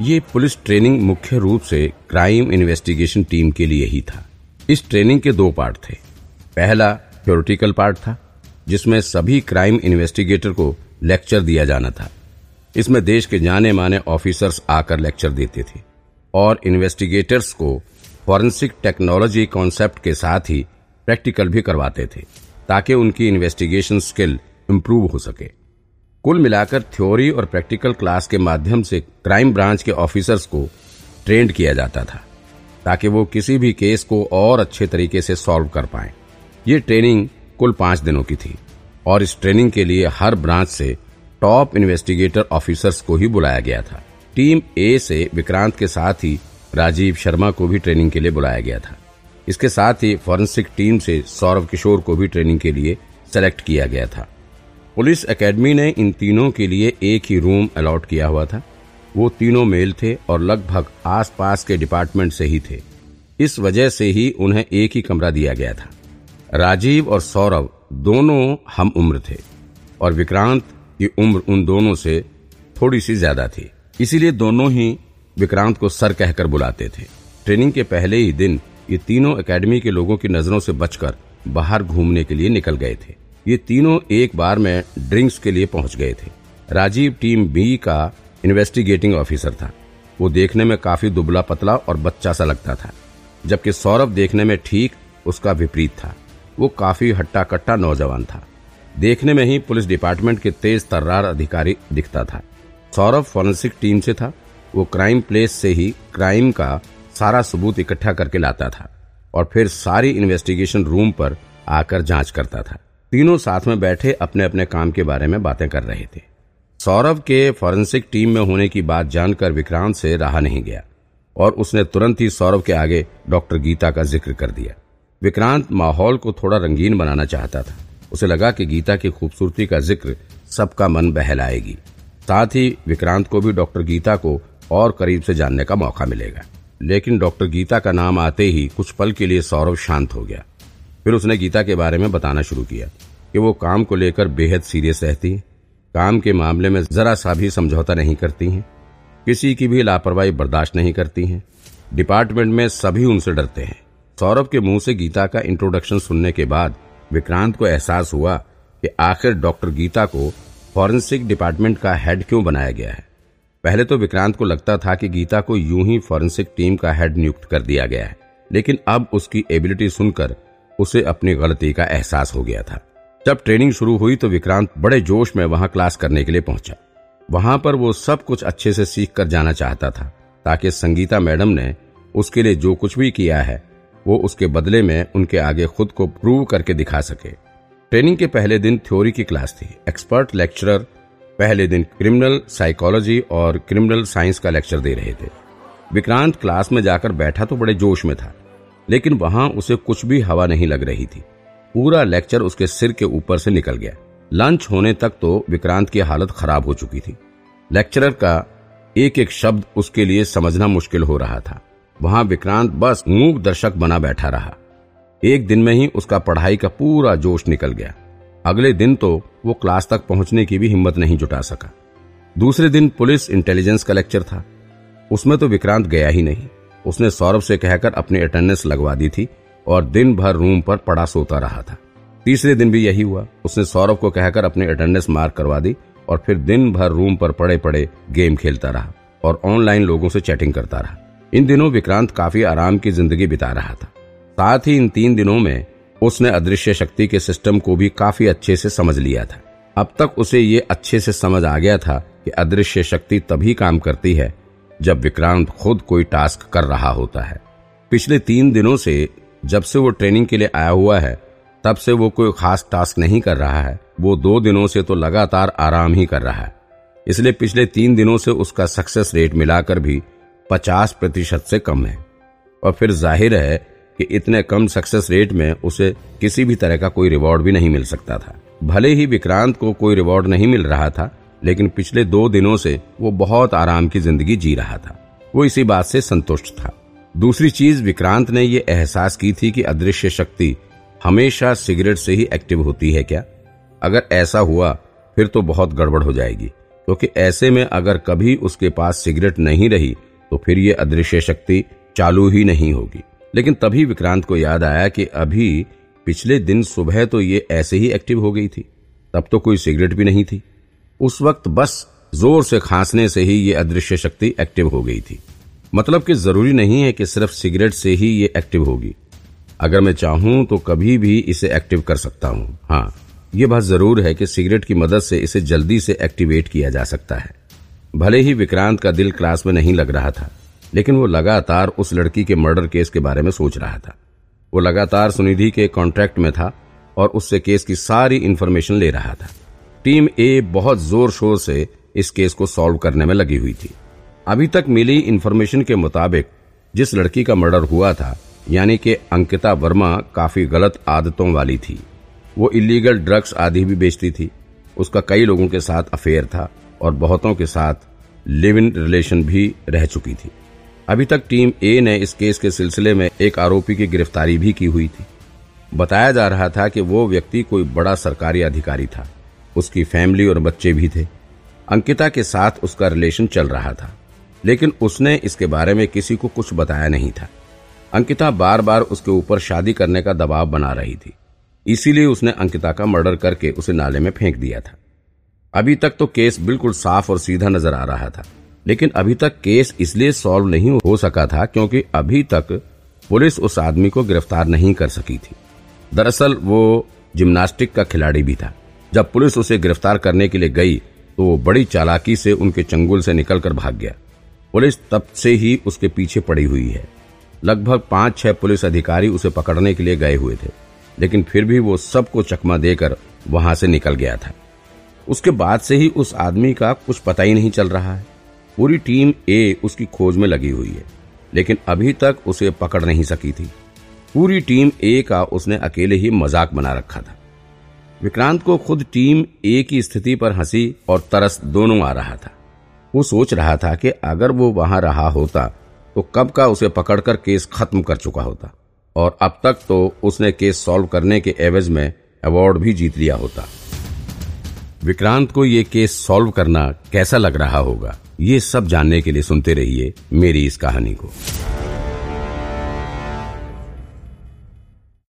ये police training मुख्य रूप से क्राइम इन्वेस्टिगेशन टीम के लिए ही था। इस ट्रेनिंग के दो पार्ट थे। पहला थ्योरिटिकल पार्ट था, जिसमें सभी क्राइम इन्वेस्टिगेटर को लेक्चर दिया जाना था। इसमें देश के जाने माने ऑफिसर्स आकर लेक्चर देते थे और इन्वेस्टिगेटर्स को फॉरेंसिक टेक्नोलॉजी कॉन्सेप्ट के साथ ही प्रैक्टिकल भी करवाते थे, ताकि उनकी इन्वेस्टिगेशन स्किल इम्प्रूव हो सके। कुल मिलाकर थ्योरी और प्रैक्टिकल क्लास के माध्यम से क्राइम ब्रांच के ऑफिसर्स को ट्रेंड किया जाता था, ताकि वो किसी भी केस को और अच्छे तरीके से सॉल्व कर पाए। ये ट्रेनिंग कुल पाँच दिनों की थी, और इस ट्रेनिंग के लिए हर ब्रांच से टॉप इन्वेस्टिगेटर ऑफिसर्स को ही बुलाया गया था। टीम ए से विक्रांत के साथ ही राजीव शर्मा को भी ट्रेनिंग के लिए बुलाया गया था। इसके साथ ही फॉरेंसिक टीम से सौरभ किशोर को भी ट्रेनिंग के लिए सेलेक्ट किया गया था। पुलिस एकेडमी ने इन तीनों के लिए एक ही रूम अलॉट किया हुआ था। वो तीनों मेल थे और लगभग आसपास के डिपार्टमेंट से ही थे। इस वजह से ही उन्हें एक ही कमरा दिया गया था। राजीव और सौरभ दोनों हम उम्र थे और विक्रांत की उम्र उन दोनों से थोड़ी सी ज़्यादा थी। इसीलिए दोनों ही विक्रांत को सर कहकर बुलाते थे। ट्रेनिंग के पहले ही दिन ये तीनों एकेडमी के लोगों की नज़रों से बचकर बाहर घूमने के लिए निकल गए थे। ये तीनों एक बार में ड्रिंक्स के लिए पहुँच गए थे। राजीव टीम बी का इन्वेस्टिगेटिंग ऑफिसर था। वो देखने में काफ़ी दुबला पतला और बच्चा सा लगता था। जबकि सौरभ देखने में ठीक उसका विपरीत था। वो काफ़ी हट्टा कट्टा नौजवान था। देखने में ही पुलिस डिपार्टमेंट के तेज तर्रार अधिकारी दिखता था। सौरभ फॉरेंसिक टीम से था। वो क्राइम प्लेस से ही क्राइम का सारा सबूत इकट्ठा करके लाता था और फिर सारी इन्वेस्टिगेशन रूम पर आकर जाँच करता था। तीनों साथ में बैठे अपने अपने काम के बारे में बातें कर रहे थे। सौरभ के फॉरेंसिक टीम में होने की बात जानकर विक्रांत से रहा नहीं गया और उसने तुरंत ही सौरभ के आगे डॉक्टर गीता का ज़िक्र कर दिया। विक्रांत माहौल को थोड़ा रंगीन बनाना चाहता था। उसे लगा कि गीता की खूबसूरती का ज़िक्र सबका मन बहलाएगी। साथ ही विक्रांत को भी डॉक्टर गीता को और करीब से जानने का मौका मिलेगा। लेकिन डॉक्टर गीता का नाम आते ही कुछ पल के लिए सौरभ शांत हो गया। फिर उसने गीता के बारे में बताना शुरू किया कि वो काम को लेकर बेहद सीरियस रहती हैं। काम के मामले में जरा सा भी समझौता नहीं करती हैं। किसी की भी लापरवाही बर्दाश्त नहीं करती हैं। डिपार्टमेंट में सभी उनसे डरते हैं। सौरभ के मुँह से गीता का इंट्रोडक्शन सुनने के बाद विक्रांत को एहसास हुआ कि आखिर डॉक्टर गीता को फॉरेंसिक डिपार्टमेंट का हेड क्यों बनाया गया है? पहले तो विक्रांत को लगता था कि गीता को यूँ ही फॉरेंसिक टीम का हेड नियुक्त कर दिया गया है। लेकिन अब उसकी एबिलिटी सुनकर उसे अपनी गलती का एहसास हो गया था। जब ट्रेनिंग शुरू हुई तो विक्रांत बड़े जोश में वहाँ क्लास करने के लिए पहुँचा। वहाँ पर वो सब कुछ अच्छे से सीख कर जाना चाहता था, ताकि संगीता मैडम ने उसके लिए जो कुछ भी किया है, वो उसके बदले में उनके आगे खुद को प्रूव करके दिखा सके। ट्रेनिंग के पहले दिन थ्योरी की क्लास थी। एक्सपर्ट लेक्चरर पहले दिन क्रिमिनल साइकोलॉजी और क्रिमिनल साइंस का लेक्चर दे रहे थे। विक्रांत क्लास में जाकर बैठा तो बड़े जोश में था। लेकिन वहाँ उसे कुछ भी हवा नहीं लग रही थी। पूरा लेक्चर उसके सिर के ऊपर से निकल गया। लंच होने तक तो विक्रांत की हालत खराब हो चुकी थी। लेक्चरर का एक एक शब्द उसके लिए समझना मुश्किल हो रहा था। वहाँ विक्रांत बस मूक दर्शक बना बैठा रहा। एक दिन में ही उसका पढ़ाई का पूरा जोश निकल गया। अगले दिन तो वो क्लास तक पहुँचने की भी हिम्मत नहीं जुटा सका। दूसरे दिन पुलिस इंटेलिजेंस का लेक्चर था। उसमें तो विक्रांत गया ही नहीं। उसने सौरभ से कहकर अपनी अटेंडेंस लगवा दी थी और दिन भर रूम पर पड़ा सोता रहा था। तीसरे दिन भी यही हुआ। उसने सौरभ को कहकर अपनी अटेंडेंस मार्क करवा दी और फिर दिन भर रूम पर पड़े पड़े गेम खेलता रहा और ऑनलाइन लोगों से चैटिंग करता रहा। इन दिनों विक्रांत काफ़ी आराम की ज़िंदगी बिता रहा था। साथ ही इन तीन दिनों में उसने अदृश्य शक्ति के सिस्टम को भी काफ़ी अच्छे से समझ लिया था। अब तक उसे ये अच्छे से समझ आ गया था कि अदृश्य शक्ति तभी काम करती है जब विक्रांत खुद कोई टास्क कर रहा होता है। पिछले तीन दिनों से जब से वो ट्रेनिंग के लिए आया हुआ है, तब से वो कोई खास टास्क नहीं कर रहा है। वो दो दिनों से तो लगातार आराम ही कर रहा है। इसलिए पिछले तीन दिनों से उसका सक्सेस रेट मिलाकर भी पचास प्रतिशत से कम है। और फिर ज़ाहिर है कि इतने कम सक्सेस रेट में उसे किसी भी तरह का कोई रिवॉर्ड भी नहीं मिल सकता था। भले ही विक्रांत को कोई रिवॉर्ड नहीं मिल रहा था लेकिन पिछले दो दिनों से वो बहुत आराम की ज़िंदगी जी रहा था। वो इसी बात से संतुष्ट था। दूसरी चीज़, विक्रांत ने ये एहसास की थी कि अदृश्य शक्ति हमेशा सिगरेट से ही एक्टिव होती है क्या? अगर ऐसा हुआ, फिर तो बहुत गड़बड़ हो जाएगी, क्योंकि तो ऐसे में अगर कभी उसके पास सिगरेट नहीं रही तो फिर ये अदृश्य शक्ति चालू ही नहीं होगी। लेकिन तभी विक्रांत को याद आया कि अभी पिछले दिन सुबह तो ये ऐसे ही एक्टिव हो गई थी। तब तो कोई सिगरेट भी नहीं थी। उस वक्त बस ज़ोर से खांसने से ही ये अदृश्य शक्ति एक्टिव हो गई थी। मतलब कि ज़रूरी नहीं है कि सिर्फ़ सिगरेट से ही ये एक्टिव होगी। अगर मैं चाहूँ तो कभी भी इसे एक्टिव कर सकता हूँ। हाँ ये बात ज़रूर है कि सिगरेट की मदद से इसे जल्दी से एक्टिवेट किया जा सकता है। भले ही विक्रांत का दिल क्लास में नहीं लग रहा था, लेकिन वो लगातार उस लड़की के मर्डर केस के बारे में सोच रहा था। वो लगातार सुनिधि के कॉन्ट्रैक्ट में था और उससे केस की सारी इन्फॉर्मेशन ले रहा था। टीम ए बहुत ज़ोर शोर से इस केस को सॉल्व करने में लगी हुई थी। अभी तक मिली इन्फॉर्मेशन के मुताबिक जिस लड़की का मर्डर हुआ था, यानी कि अंकिता वर्मा काफ़ी गलत आदतों वाली थी। वो इलीगल ड्रग्स आदि भी बेचती थी। उसका कई लोगों के साथ अफेयर था और बहुतों के साथ लिव इन रिलेशन भी रह चुकी थी। अभी तक टीम ए ने इस केस के सिलसिले में एक आरोपी की गिरफ्तारी भी की हुई थी। बताया जा रहा था कि वो व्यक्ति कोई बड़ा सरकारी अधिकारी था। उसकी फैमिली और बच्चे भी थे। अंकिता के साथ उसका रिलेशन चल रहा था, लेकिन उसने इसके बारे में किसी को कुछ बताया नहीं था। अंकिता बार बार उसके ऊपर शादी करने का दबाव बना रही थी, इसीलिए उसने अंकिता का मर्डर करके उसे नाले में फेंक दिया था। अभी तक तो केस बिल्कुल साफ़ और सीधा नज़र आ रहा था, लेकिन अभी तक केस इसलिए सॉल्व नहीं हो सका था क्योंकि अभी तक पुलिस उस आदमी को गिरफ़्तार नहीं कर सकी थी। दरअसल वो जिम्नास्टिक का खिलाड़ी भी था। जब पुलिस उसे गिरफ़्तार करने के लिए गई तो वो बड़ी चालाकी से उनके चंगुल से निकलकर भाग गया। पुलिस तब से ही उसके पीछे पड़ी हुई है। लगभग पाँच छह पुलिस अधिकारी उसे पकड़ने के लिए गए हुए थे, लेकिन फिर भी वो सबको चकमा देकर वहाँ से निकल गया था। उसके बाद से ही उस आदमी का कुछ पता ही नहीं चल रहा है। पूरी टीम ए उसकी खोज में लगी हुई है, लेकिन अभी तक उसे पकड़ नहीं सकी थी। पूरी टीम ए का उसने अकेले ही मज़ाक बना रखा था। विक्रांत को खुद टीम ए की स्थिति पर हँसी और तरस दोनों आ रहा था। वो सोच रहा था कि अगर वो वहाँ रहा होता तो कब का उसे पकड़कर केस खत्म कर चुका होता, और अब तक तो उसने केस सॉल्व करने के एवज में अवार्ड भी जीत लिया होता। विक्रांत को ये केस सॉल्व करना कैसा लग रहा होगा, ये सब जानने के लिए सुनते रहिए मेरी इस कहानी को।